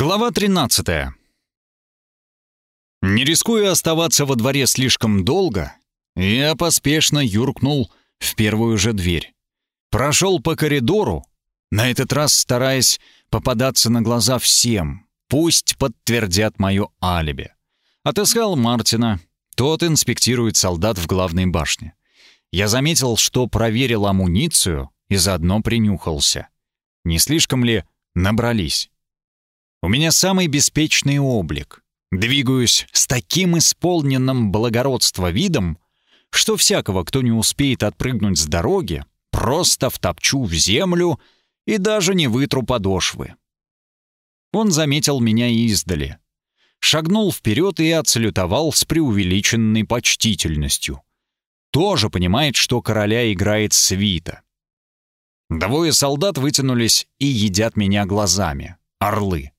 Глава 13. Не рискуя оставаться во дворе слишком долго, я поспешно юркнул в первую же дверь. Прошел по коридору, на этот раз стараясь попадаться на глаза всем, пусть подтвердят мое алиби. Отыскал Мартина, тот инспектирует солдат в главной башне. Я заметил, что проверил амуницию и заодно принюхался. Не слишком ли набрались? У меня самый беспечный облик. Двигаюсь с таким исполненным благородства видом, что всякого, кто не успеет отпрыгнуть с дороги, просто втопчу в землю и даже не вытру подошвы. Он заметил меня издали. Шагнул вперед и отсалютовал с преувеличенной почтительностью. Тоже понимает, что короля играет свита. Двое солдат вытянулись и едят меня глазами. Орлы.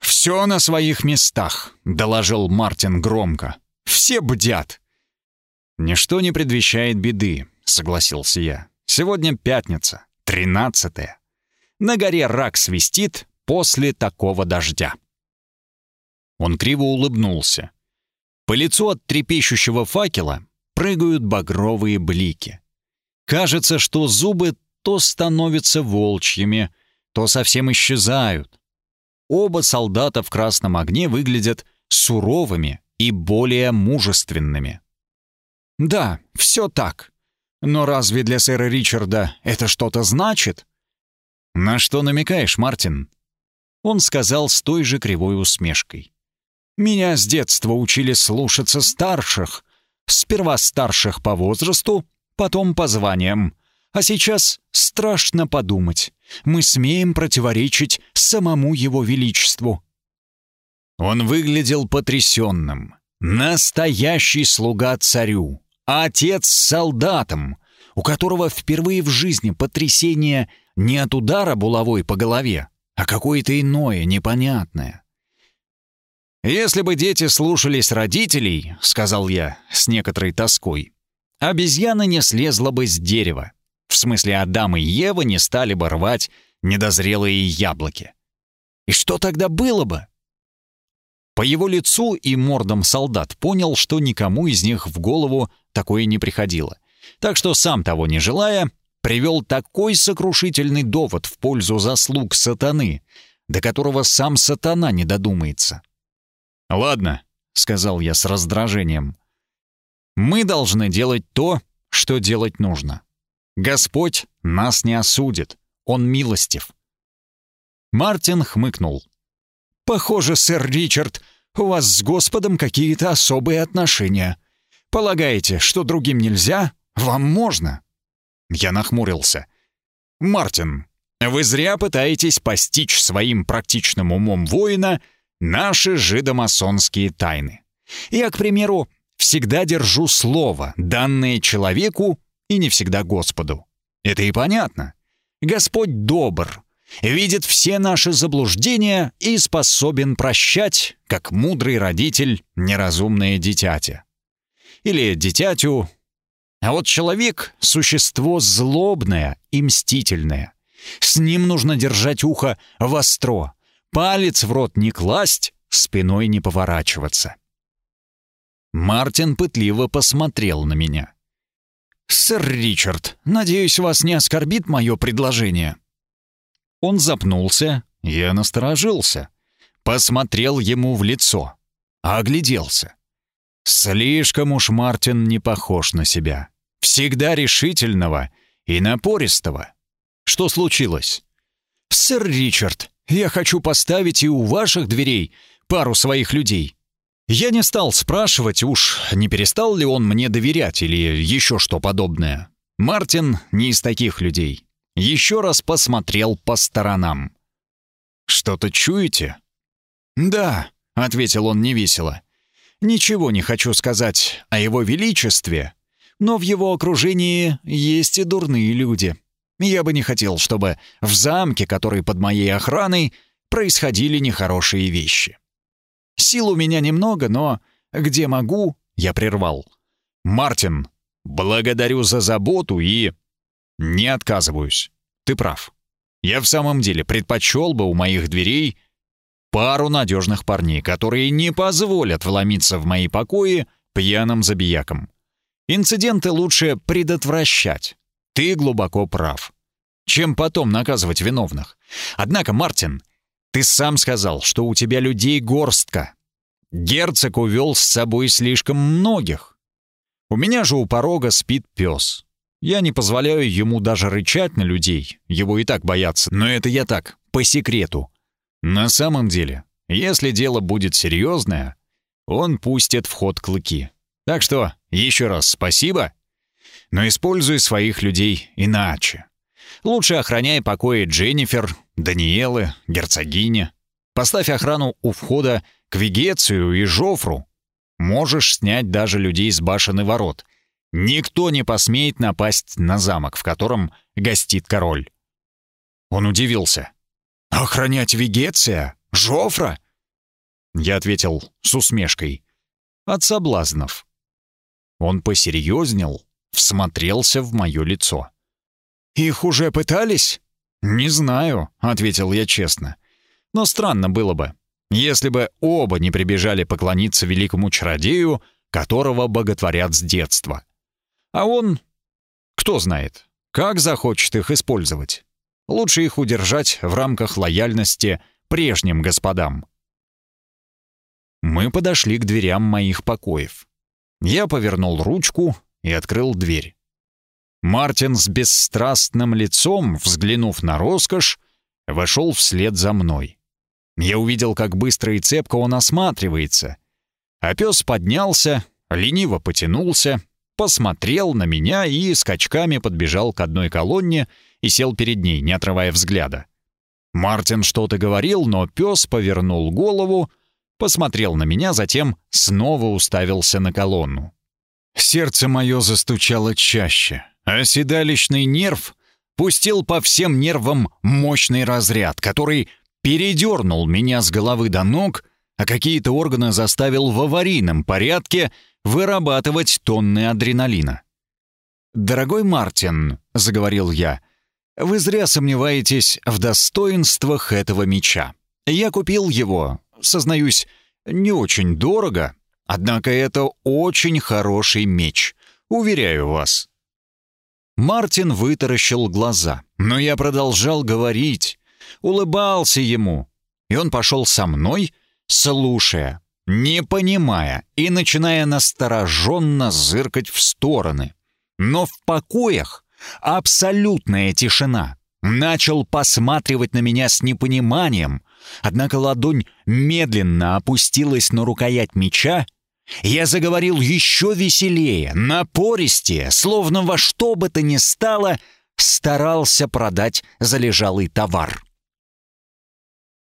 «Все на своих местах», — доложил Мартин громко. «Все бдят». «Ничто не предвещает беды», — согласился я. «Сегодня пятница, тринадцатая. На горе рак свистит после такого дождя». Он криво улыбнулся. По лицу от трепещущего факела прыгают багровые блики. Кажется, что зубы то становятся волчьими, то совсем исчезают. Оба солдата в красном огне выглядят суровыми и более мужественными. Да, все так. Но разве для сэра Ричарда это что-то значит? На что намекаешь, Мартин? Он сказал с той же кривой усмешкой. Меня с детства учили слушаться старших. Сперва старших по возрасту, потом по званиям. А сейчас страшно подумать. Мы смеем противоречить самому его величеству. Он выглядел потрясенным. Настоящий слуга царю. Отец солдатом, у которого впервые в жизни потрясение не от удара булавой по голове, а какое-то иное, непонятное. «Если бы дети слушались родителей, — сказал я с некоторой тоской, — обезьяна не слезла бы с дерева. В смысле, Адам и Ева не стали бы рвать недозрелые яблоки. И что тогда было бы? По его лицу и мордам солдат понял, что никому из них в голову такое не приходило. Так что, сам того не желая, привел такой сокрушительный довод в пользу заслуг сатаны, до которого сам сатана не додумается. «Ладно», — сказал я с раздражением, — «мы должны делать то, что делать нужно. Господь нас не осудит, Он милостив». Мартин хмыкнул. «Похоже, сэр Ричард, у вас с Господом какие-то особые отношения. Полагаете, что другим нельзя, вам можно?» Я нахмурился. «Мартин, вы зря пытаетесь постичь своим практичным умом воина наши жидомасонские тайны. Я, к примеру, всегда держу слово, данное человеку и не всегда Господу. Это и понятно. Господь добр, видит все наши заблуждения и способен прощать, как мудрый родитель, неразумное дитятя. Или дитятю. А вот человек — существо злобное и мстительное. С ним нужно держать ухо востро, палец в рот не класть, спиной не поворачиваться. Мартин пытливо посмотрел на меня. «Сэр Ричард, надеюсь, вас не оскорбит мое предложение?» Он запнулся, я насторожился. Посмотрел ему в лицо, огляделся. Слишком уж Мартин не похож на себя. Всегда решительного и напористого. Что случилось? «Сэр Ричард, я хочу поставить и у ваших дверей пару своих людей. Я не стал спрашивать, уж не перестал ли он мне доверять или еще что подобное. Мартин не из таких людей. Еще раз посмотрел по сторонам. «Что-то чуете?» «Да», — ответил он невесело. «Ничего не хочу сказать о его величестве, но в его окружении есть и дурные люди. Я бы не хотел, чтобы в замке, который под моей охраной, происходили нехорошие вещи». Сил у меня немного, но где могу, я прервал. «Мартин, благодарю за заботу и...» «Не отказываюсь. Ты прав. Я в самом деле предпочел бы у моих дверей пару надежных парней, которые не позволят вломиться в мои покои пьяным забиякам. Инциденты лучше предотвращать. Ты глубоко прав. Чем потом наказывать виновных? Однако, Мартин, ты сам сказал, что у тебя людей горстка. Герцог увел с собой слишком многих. У меня же у порога спит пес. Я не позволяю ему даже рычать на людей, его и так боятся, но это я так, по секрету. На самом деле, если дело будет серьезное, он пустит в ход клыки. Так что еще раз спасибо, но используй своих людей иначе. Лучше охраняй покои Дженнифер, Даниэлы, герцогини. Поставь охрану у входа к Вегецию и Жофру. Можешь снять даже людей с башен и ворот. Никто не посмеет напасть на замок, в котором гостит король. Он удивился. «Охранять Вегеция? Жофра?» Я ответил с усмешкой. «От соблазнов». Он посерьезнел, всмотрелся в мое лицо. «Их уже пытались?» «Не знаю», — ответил я честно. «Но странно было бы, если бы оба не прибежали поклониться великому чародею, которого боготворят с детства. А он... Кто знает, как захочет их использовать. Лучше их удержать в рамках лояльности прежним господам. Мы подошли к дверям моих покоев. Я повернул ручку и открыл дверь. Мартин с бесстрастным лицом, взглянув на роскошь, вошел вслед за мной. Я увидел, как быстро и цепко он осматривается. А пес поднялся, лениво потянулся, посмотрел на меня и скачками подбежал к одной колонне и сел перед ней, не отрывая взгляда. Мартин что-то говорил, но пес повернул голову, посмотрел на меня, затем снова уставился на колонну. Сердце мое застучало чаще, а нерв пустил по всем нервам мощный разряд, который передернул меня с головы до ног, а какие-то органы заставил в аварийном порядке вырабатывать тонны адреналина. «Дорогой Мартин», — заговорил я, — «вы зря сомневаетесь в достоинствах этого меча. Я купил его, сознаюсь, не очень дорого, однако это очень хороший меч, уверяю вас». Мартин вытаращил глаза, но я продолжал говорить, улыбался ему, и он пошел со мной, слушая, не понимая и начиная настороженно зыркать в стороны. Но в покоях абсолютная тишина. Начал посматривать на меня с непониманием, однако ладонь медленно опустилась на рукоять меча. Я заговорил еще веселее, напористее, словно во что бы то ни стало, старался продать залежалый товар.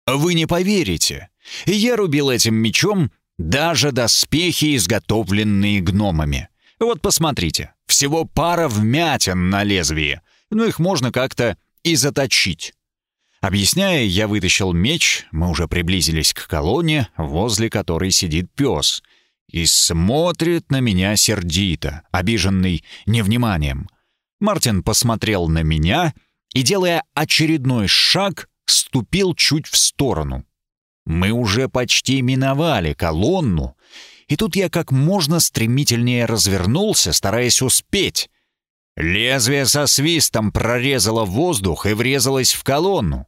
Вы не поверите, я рубил этим мечом даже доспехи, изготовленные гномами. Вот посмотрите, всего пара вмятин на лезвии, но их можно как-то и заточить. Объясняя, я вытащил меч, мы уже приблизились к колонне, возле которой сидит пес, и смотрит на меня сердито, обиженный невниманием. Мартин посмотрел на меня и, делая очередной шаг, ступил чуть в сторону. Мы уже почти миновали колонну, и тут я как можно стремительнее развернулся, стараясь успеть. Лезвие со свистом прорезало воздух и врезалось в колонну.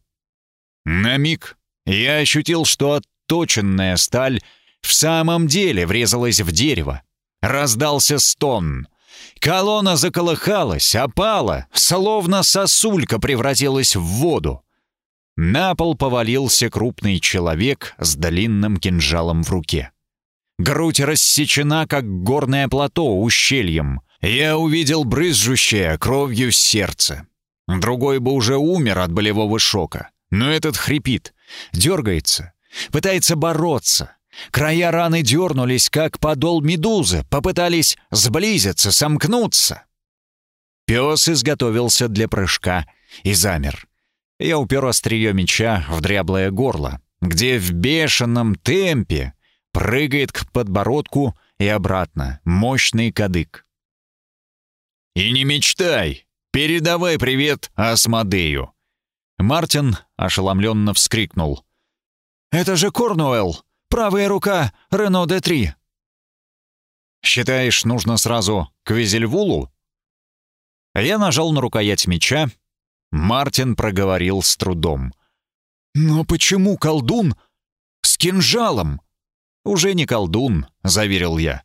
На миг я ощутил, что отточенная сталь в самом деле врезалась в дерево. Раздался стон. Колонна заколыхалась, опала, словно сосулька превратилась в воду. На пол повалился крупный человек с длинным кинжалом в руке. Грудь рассечена, как горное плато ущельем. Я увидел брызжущее кровью сердце. Другой бы уже умер от болевого шока. Но этот хрипит, дергается, пытается бороться. Края раны дернулись, как подол медузы, попытались сблизиться, сомкнуться. Пес изготовился для прыжка и замер. Я упер острие меча в дряблое горло, где в бешеном темпе прыгает к подбородку и обратно мощный кадык. «И не мечтай! Передавай привет Асмодею!» Мартин ошеломленно вскрикнул. Это же Корнуэлл! Правая рука Рено Д-3!» «Считаешь, нужно сразу к Визельвулу?» Я нажал на рукоять меча. Мартин проговорил с трудом. «Но почему колдун с кинжалом?» «Уже не колдун», — заверил я.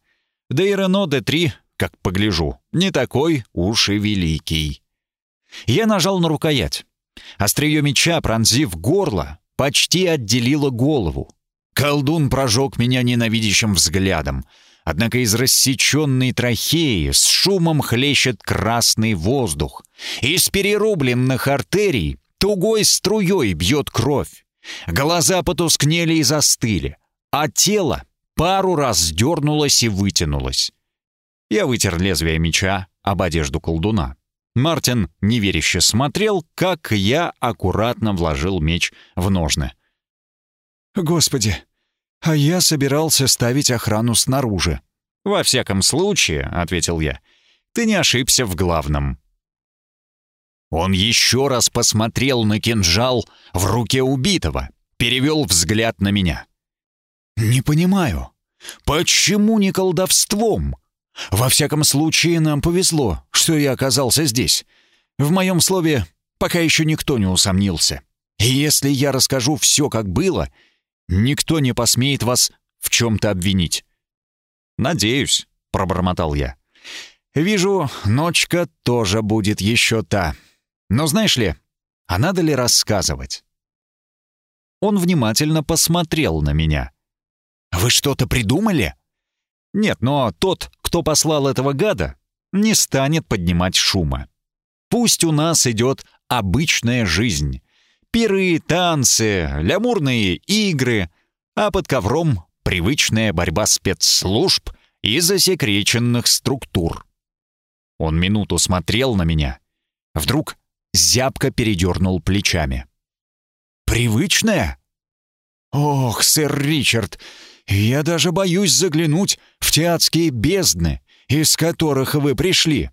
«Да и Рено Д-3, как погляжу, не такой уж и великий». Я нажал на рукоять. Острие меча, пронзив горло, почти отделило голову. Колдун прожег меня ненавидящим взглядом. Однако из рассеченной трахеи с шумом хлещет красный воздух. Из перерубленных артерий тугой струей бьет кровь. Глаза потускнели и застыли, а тело пару раз дернулось и вытянулось. Я вытер лезвие меча об одежду колдуна. Мартин неверяще смотрел, как я аккуратно вложил меч в ножны. «Господи, а я собирался ставить охрану снаружи». «Во всяком случае», — ответил я, — «ты не ошибся в главном». Он еще раз посмотрел на кинжал в руке убитого, перевел взгляд на меня. «Не понимаю, почему не колдовством?» Во всяком случае, нам повезло, что я оказался здесь. В моем слове пока еще никто не усомнился. И если я расскажу все, как было, никто не посмеет вас в чем-то обвинить». «Надеюсь», — пробормотал я. «Вижу, ночка тоже будет еще та. Но знаешь ли, а надо ли рассказывать?» Он внимательно посмотрел на меня. «Вы что-то придумали?» «Нет, но тот, кто послал этого гада, не станет поднимать шума. Пусть у нас идет обычная жизнь. Пиры, танцы, лямурные игры, а под ковром привычная борьба спецслужб и засекреченных структур. Он минуту смотрел на меня. Вдруг зябко передернул плечами. «Привычная? Ох, сэр Ричард, я даже боюсь заглянуть в те адские бездны, из которых вы пришли».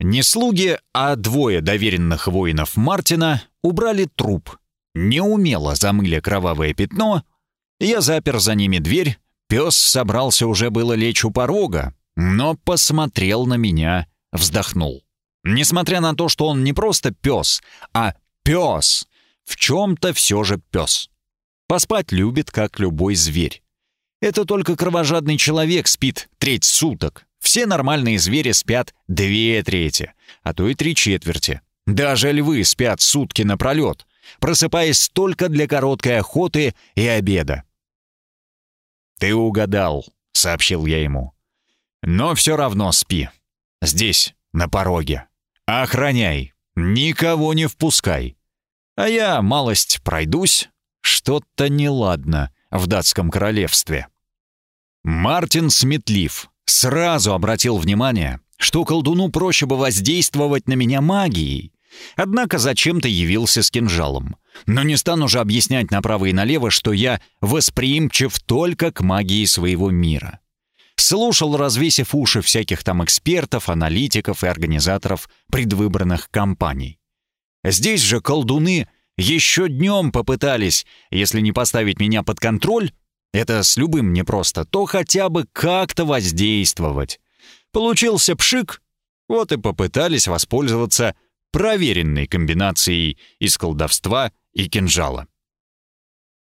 Не слуги, а двое доверенных воинов Мартина убрали труп, неумело замыли кровавое пятно. Я запер за ними дверь, пес собрался уже было лечь у порога, но посмотрел на меня, вздохнул. Несмотря на то, что он не просто пес, а пес, в чем-то все же пес. Поспать любит, как любой зверь. Это только кровожадный человек спит треть суток. Все нормальные звери спят две трети, а то и три четверти. Даже львы спят сутки напролет, просыпаясь только для короткой охоты и обеда. «Ты угадал», — сообщил я ему. «Но все равно спи. Здесь, на пороге. Охраняй, никого не впускай. А я малость пройдусь, что-то неладно в датском королевстве. Мартин сметлив сразу обратил внимание, что колдуну проще бы воздействовать на меня магией. Однако зачем-то явился с кинжалом. Но не стану же объяснять направо и налево, что я восприимчив только к магии своего мира. Слушал, развесив уши всяких там экспертов, аналитиков и организаторов предвыборных кампаний. Здесь же колдуны — еще днем попытались, если не поставить меня под контроль, это с любым непросто, то хотя бы как-то воздействовать. Получился пшик, вот и попытались воспользоваться проверенной комбинацией из колдовства и кинжала.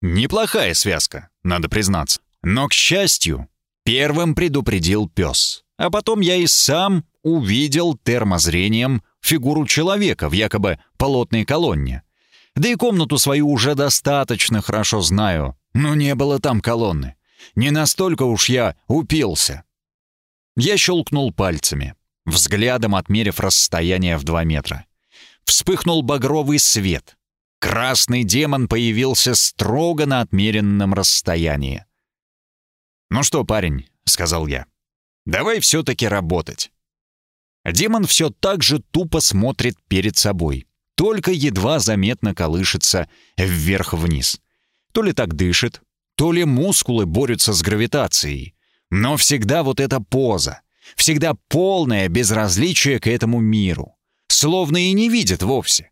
Неплохая связка, надо признаться. Но, к счастью, первым предупредил пес. А потом я и сам увидел термозрением фигуру человека в якобы полотной колонне. Да и комнату свою уже достаточно хорошо знаю. Но не было там колонны. Не настолько уж я упился. Я щелкнул пальцами, взглядом отмерив расстояние в два метра. Вспыхнул багровый свет. Красный демон появился строго на отмеренном расстоянии. «Ну что, парень», — сказал я, — «давай все-таки работать». Демон все так же тупо смотрит перед собой только едва заметно колышется вверх-вниз. То ли так дышит, то ли мускулы борются с гравитацией. Но всегда вот эта поза, всегда полное безразличие к этому миру. Словно и не видит вовсе.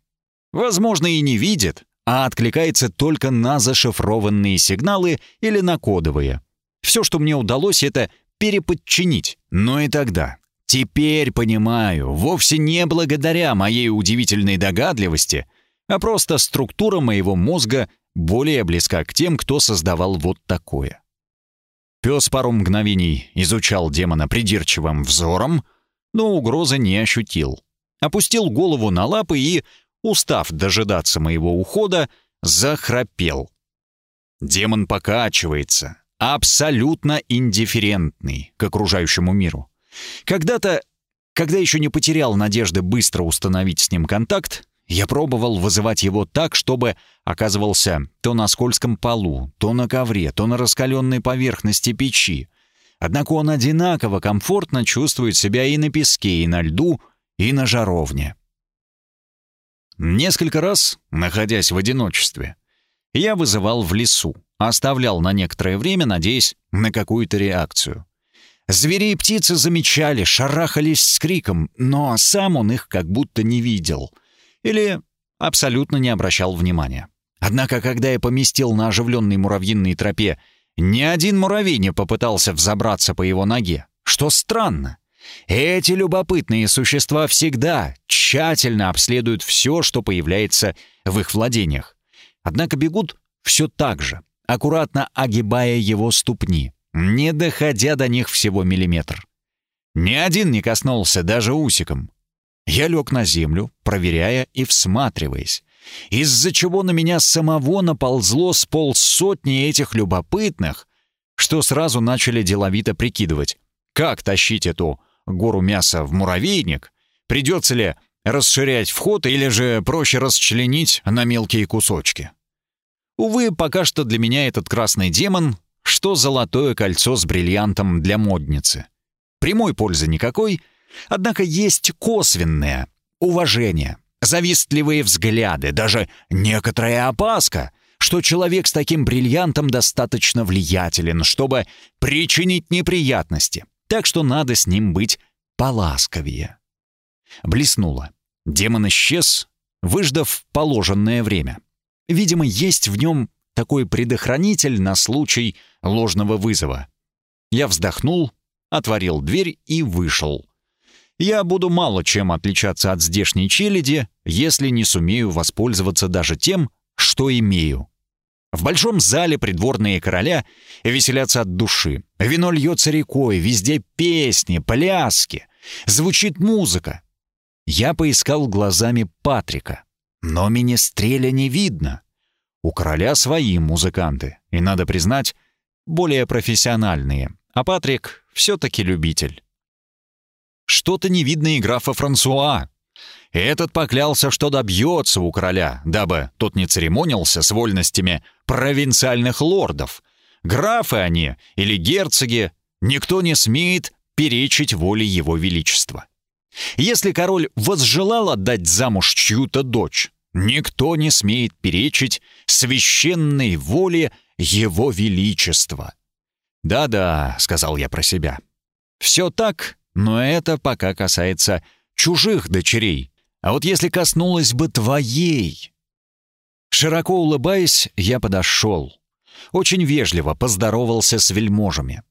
Возможно, и не видит, а откликается только на зашифрованные сигналы или на кодовые. Все, что мне удалось, это переподчинить. Но и тогда. Теперь понимаю, вовсе не благодаря моей удивительной догадливости, а просто структура моего мозга более близка к тем, кто создавал вот такое. Пес пару мгновений изучал демона придирчивым взором, но угрозы не ощутил. Опустил голову на лапы и, устав дожидаться моего ухода, захрапел. Демон покачивается, абсолютно индифферентный к окружающему миру. Когда-то, когда еще не потерял надежды быстро установить с ним контакт, я пробовал вызывать его так, чтобы оказывался то на скользком полу, то на ковре, то на раскаленной поверхности печи. Однако он одинаково комфортно чувствует себя и на песке, и на льду, и на жаровне. Несколько раз, находясь в одиночестве, я вызывал в лесу, оставлял на некоторое время, надеясь на какую-то реакцию. Звери и птицы замечали, шарахались с криком, но сам он их как будто не видел — или абсолютно не обращал внимания. Однако, когда я поместил на оживленной муравьиной тропе, ни один муравей не попытался взобраться по его ноге, что странно. Эти любопытные существа всегда тщательно обследуют все, что появляется в их владениях. Однако бегут все так же, аккуратно огибая его ступни, не доходя до них всего миллиметр. Ни один не коснулся даже усиком. Я лег на землю, проверяя и всматриваясь, из-за чего на меня самого наползло с полсотни этих любопытных, что сразу начали деловито прикидывать, как тащить эту гору мяса в муравейник, придется ли расширять вход или же проще расчленить на мелкие кусочки. Увы, пока что для меня этот красный демон, что золотое кольцо с бриллиантом для модницы. Прямой пользы никакой — Однако есть косвенное уважение, завистливые взгляды, даже некоторая опаска, что человек с таким бриллиантом достаточно влиятелен, чтобы причинить неприятности, так что надо с ним быть поласковее. Блеснуло. Демон исчез, выждав положенное время. Видимо, есть в нем такой предохранитель на случай ложного вызова. Я вздохнул, отворил дверь и вышел я буду мало чем отличаться от здешней челяди, если не сумею воспользоваться даже тем, что имею. В большом зале придворные короля веселятся от души. Вино льется рекой, везде песни, пляски, звучит музыка. Я поискал глазами Патрика, но министреля не видно. У короля свои музыканты, и, надо признать, более профессиональные, а Патрик все-таки любитель. Что-то не видно и графа Франсуа. Этот поклялся, что добьется у короля, дабы тот не церемонился с вольностями провинциальных лордов. Графы они или герцоги, никто не смеет перечить воле его величества. Если король возжелал отдать замуж чью-то дочь, никто не смеет перечить священной воле его величества. «Да-да», — сказал я про себя. «Все так, но это пока касается чужих дочерей. А вот если коснулась бы твоей... Широко улыбаясь, я подошел. Очень вежливо поздоровался с вельможами.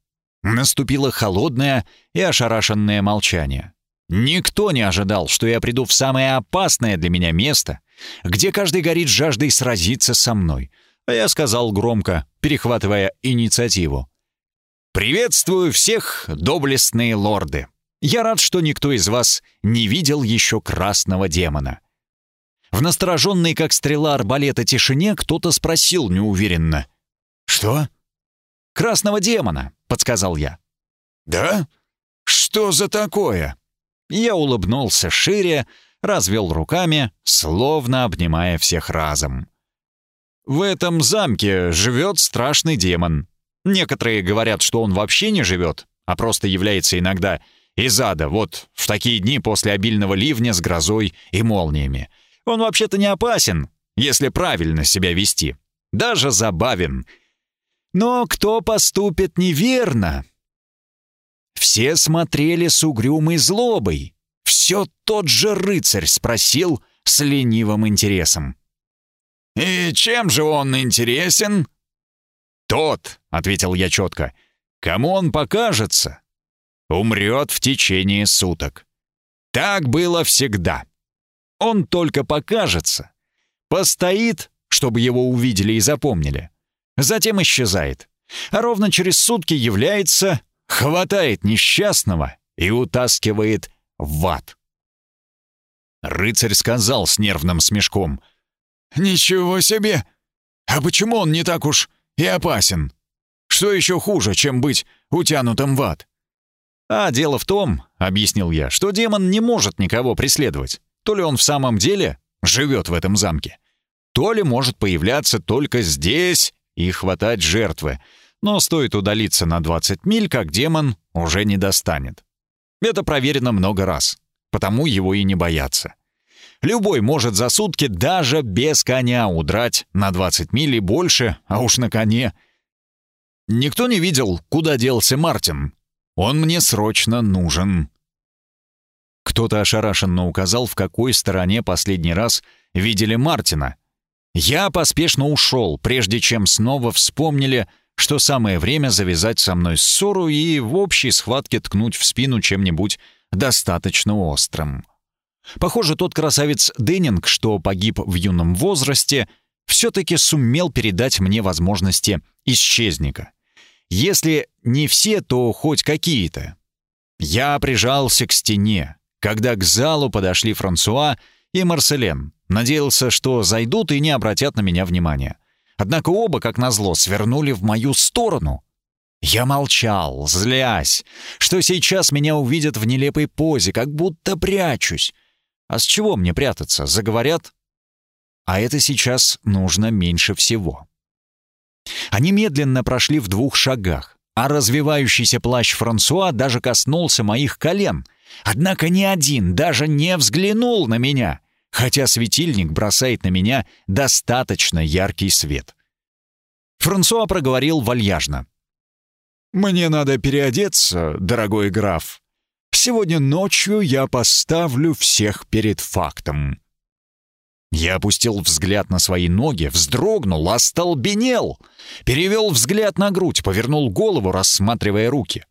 Наступило холодное и ошарашенное молчание. Никто не ожидал, что я приду в самое опасное для меня место, где каждый горит жаждой сразиться со мной. А я сказал громко, перехватывая инициативу. «Приветствую всех, доблестные лорды! Я рад, что никто из вас не видел еще красного демона». В настороженной, как стрела арбалета, тишине кто-то спросил неуверенно. «Что?» «Красного демона», — подсказал я. «Да? Что за такое?» Я улыбнулся шире, развел руками, словно обнимая всех разом. «В этом замке живет страшный демон. Некоторые говорят, что он вообще не живет, а просто является иногда из ада, вот в такие дни после обильного ливня с грозой и молниями. Он вообще-то не опасен, если правильно себя вести. Даже забавен. Но кто поступит неверно? Все смотрели с угрюмой злобой. Все тот же рыцарь спросил с ленивым интересом. «И чем же он интересен?» «Тот», — ответил я четко, — «кому он покажется, умрет в течение суток. Так было всегда. Он только покажется, постоит, чтобы его увидели и запомнили, затем исчезает, а ровно через сутки является, хватает несчастного и утаскивает в ад». Рыцарь сказал с нервным смешком. «Ничего себе! А почему он не так уж и опасен? Что еще хуже, чем быть утянутым в ад?» «А дело в том, — объяснил я, — что демон не может никого преследовать. То ли он в самом деле живет в этом замке, то ли может появляться только здесь и хватать жертвы. Но стоит удалиться на 20 миль, как демон уже не достанет. Это проверено много раз потому его и не боятся. Любой может за сутки даже без коня удрать на 20 миль и больше, а уж на коне. Никто не видел, куда делся Мартин. Он мне срочно нужен. Кто-то ошарашенно указал, в какой стороне последний раз видели Мартина. Я поспешно ушел, прежде чем снова вспомнили, что самое время завязать со мной ссору и в общей схватке ткнуть в спину чем-нибудь достаточно острым. Похоже, тот красавец Деннинг, что погиб в юном возрасте, все-таки сумел передать мне возможности исчезника. Если не все, то хоть какие-то. Я прижался к стене, когда к залу подошли Франсуа и Марселен. Надеялся, что зайдут и не обратят на меня внимания. Однако оба, как назло, свернули в мою сторону. Я молчал, злясь, что сейчас меня увидят в нелепой позе, как будто прячусь. А с чего мне прятаться? Заговорят? А это сейчас нужно меньше всего. Они медленно прошли в двух шагах, а развивающийся плащ Франсуа даже коснулся моих колен. Однако ни один даже не взглянул на меня, хотя светильник бросает на меня достаточно яркий свет. Франсуа проговорил вальяжно. «Мне надо переодеться, дорогой граф. Сегодня ночью я поставлю всех перед фактом». Я опустил взгляд на свои ноги, вздрогнул, остолбенел. Перевел взгляд на грудь, повернул голову, рассматривая руки.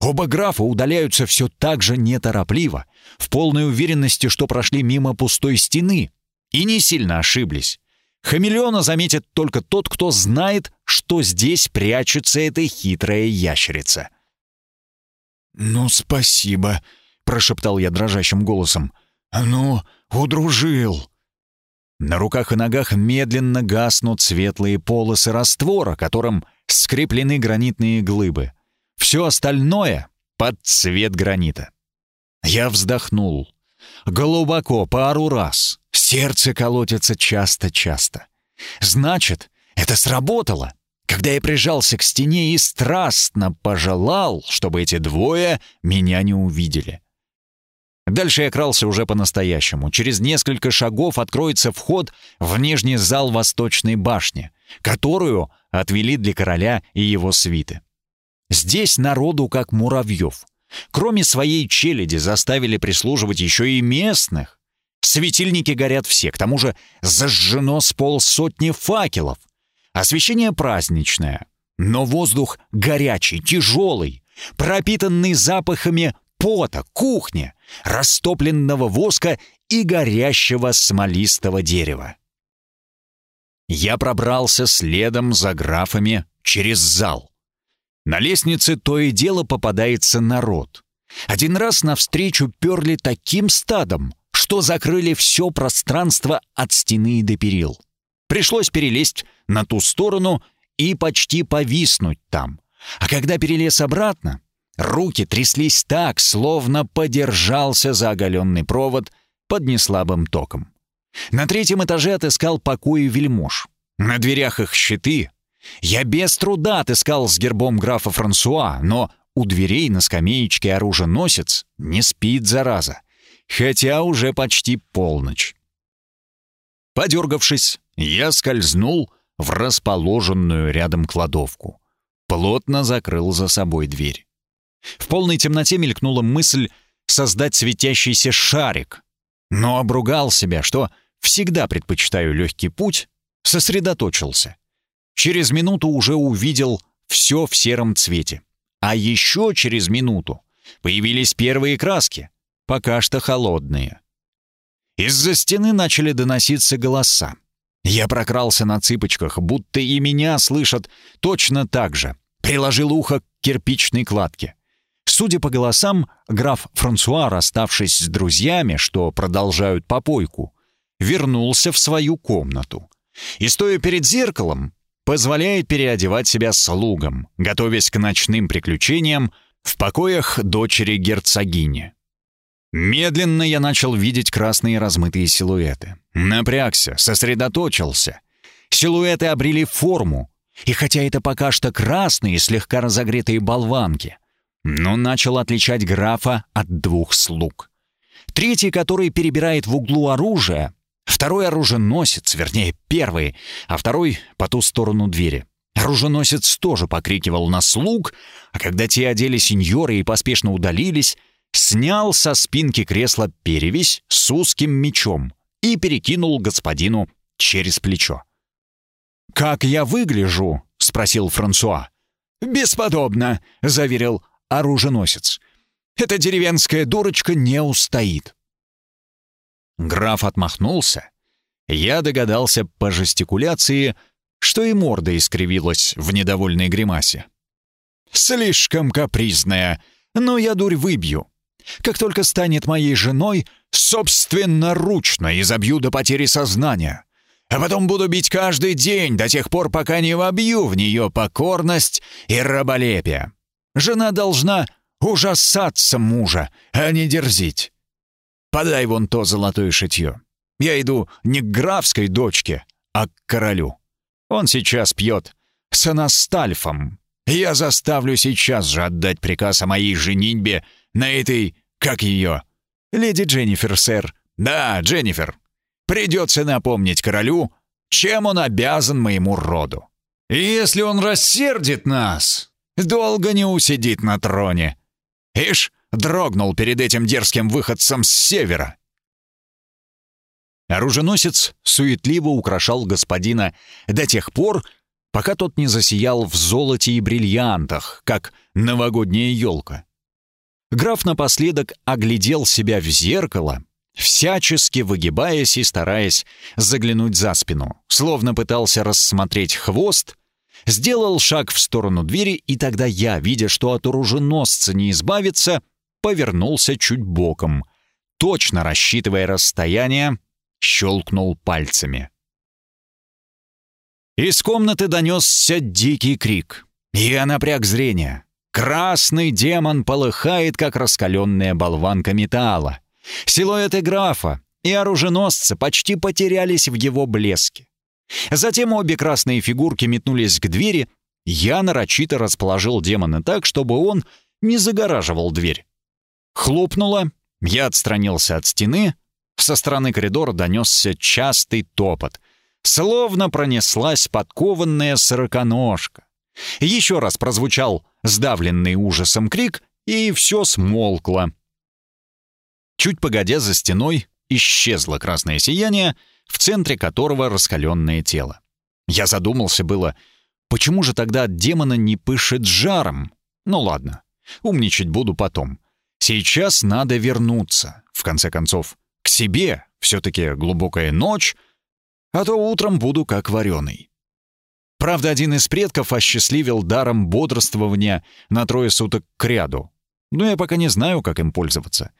Оба графа удаляются все так же неторопливо, в полной уверенности, что прошли мимо пустой стены. И не сильно ошиблись. Хамелеона заметит только тот, кто знает, что здесь прячется эта хитрая ящерица. «Ну, спасибо», — прошептал я дрожащим голосом. «Ну, удружил». На руках и ногах медленно гаснут светлые полосы раствора, которым скреплены гранитные глыбы. Все остальное — под цвет гранита. Я вздохнул. Глубоко, пару раз. Сердце колотится часто-часто. Значит, это сработало, когда я прижался к стене и страстно пожелал, чтобы эти двое меня не увидели. Дальше я крался уже по-настоящему. Через несколько шагов откроется вход в нижний зал Восточной башни, которую отвели для короля и его свиты. Здесь народу как муравьев. Кроме своей челяди заставили прислуживать еще и местных. Светильники горят все, к тому же зажжено с полсотни факелов. Освещение праздничное, но воздух горячий, тяжелый, пропитанный запахами пота, кухни, растопленного воска и горящего смолистого дерева. Я пробрался следом за графами через зал. На лестнице то и дело попадается народ. Один раз навстречу перли таким стадом, что закрыли все пространство от стены до перил. Пришлось перелезть на ту сторону и почти повиснуть там. А когда перелез обратно, руки тряслись так, словно подержался за оголенный провод под неслабым током. На третьем этаже отыскал покои вельмож. На дверях их щиты. Я без труда отыскал с гербом графа Франсуа, но у дверей на скамеечке оруженосец не спит, зараза хотя уже почти полночь. Подергавшись, я скользнул в расположенную рядом кладовку. Плотно закрыл за собой дверь. В полной темноте мелькнула мысль создать светящийся шарик, но обругал себя, что всегда предпочитаю легкий путь, сосредоточился. Через минуту уже увидел все в сером цвете. А еще через минуту появились первые краски, пока что холодные. Из-за стены начали доноситься голоса. Я прокрался на цыпочках, будто и меня слышат точно так же. Приложил ухо к кирпичной кладке. Судя по голосам, граф Франсуа, расставшись с друзьями, что продолжают попойку, вернулся в свою комнату. И, стоя перед зеркалом, позволяет переодевать себя слугам, готовясь к ночным приключениям в покоях дочери герцогини. Медленно я начал видеть красные размытые силуэты. Напрягся, сосредоточился. Силуэты обрели форму, и хотя это пока что красные, слегка разогретые болванки, но начал отличать графа от двух слуг. Третий, который перебирает в углу оружие, второй оруженосец, вернее, первый, а второй по ту сторону двери. Оруженосец тоже покрикивал на слуг, а когда те одели сеньоры и поспешно удалились, снял со спинки кресла перевесь с узким мечом и перекинул господину через плечо. «Как я выгляжу?» — спросил Франсуа. «Бесподобно», — заверил оруженосец. «Эта деревенская дурочка не устоит». Граф отмахнулся. Я догадался по жестикуляции, что и морда искривилась в недовольной гримасе. «Слишком капризная, но я дурь выбью. Как только станет моей женой, собственноручно изобью до потери сознания. А потом буду бить каждый день до тех пор, пока не вобью в нее покорность и раболепие. Жена должна ужасаться мужа, а не дерзить. Подай вон то золотое шитье. Я иду не к графской дочке, а к королю. Он сейчас пьет с анастальфом. Я заставлю сейчас же отдать приказ о моей женитьбе на этой, как ее, леди Дженнифер, сэр. Да, Дженнифер. Придется напомнить королю, чем он обязан моему роду. И если он рассердит нас, долго не усидит на троне. Ишь, дрогнул перед этим дерзким выходцем с севера. Оруженосец суетливо украшал господина до тех пор, пока тот не засиял в золоте и бриллиантах, как новогодняя елка. Граф напоследок оглядел себя в зеркало, всячески выгибаясь и стараясь заглянуть за спину, словно пытался рассмотреть хвост, сделал шаг в сторону двери, и тогда я, видя, что от оруженосца не избавиться, повернулся чуть боком, точно рассчитывая расстояние, щелкнул пальцами. Из комнаты донесся дикий крик. Я напряг зрение. Красный демон полыхает, как раскаленная болванка металла. Силуэты графа и оруженосца почти потерялись в его блеске. Затем обе красные фигурки метнулись к двери. Я нарочито расположил демона так, чтобы он не загораживал дверь. Хлопнуло, я отстранился от стены. Со стороны коридора донесся частый топот. Словно пронеслась подкованная сороконожка. Еще раз прозвучал сдавленный ужасом крик, и все смолкло. Чуть погодя за стеной исчезло красное сияние, в центре которого раскаленное тело. Я задумался было, почему же тогда демона не пышет жаром? Ну ладно, умничать буду потом. Сейчас надо вернуться, в конце концов, к себе, все-таки глубокая ночь, а то утром буду как вареный. Правда, один из предков осчастливил даром бодрствования на трое суток к ряду. Но я пока не знаю, как им пользоваться.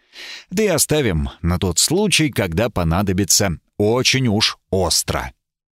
Да и оставим на тот случай, когда понадобится очень уж остро.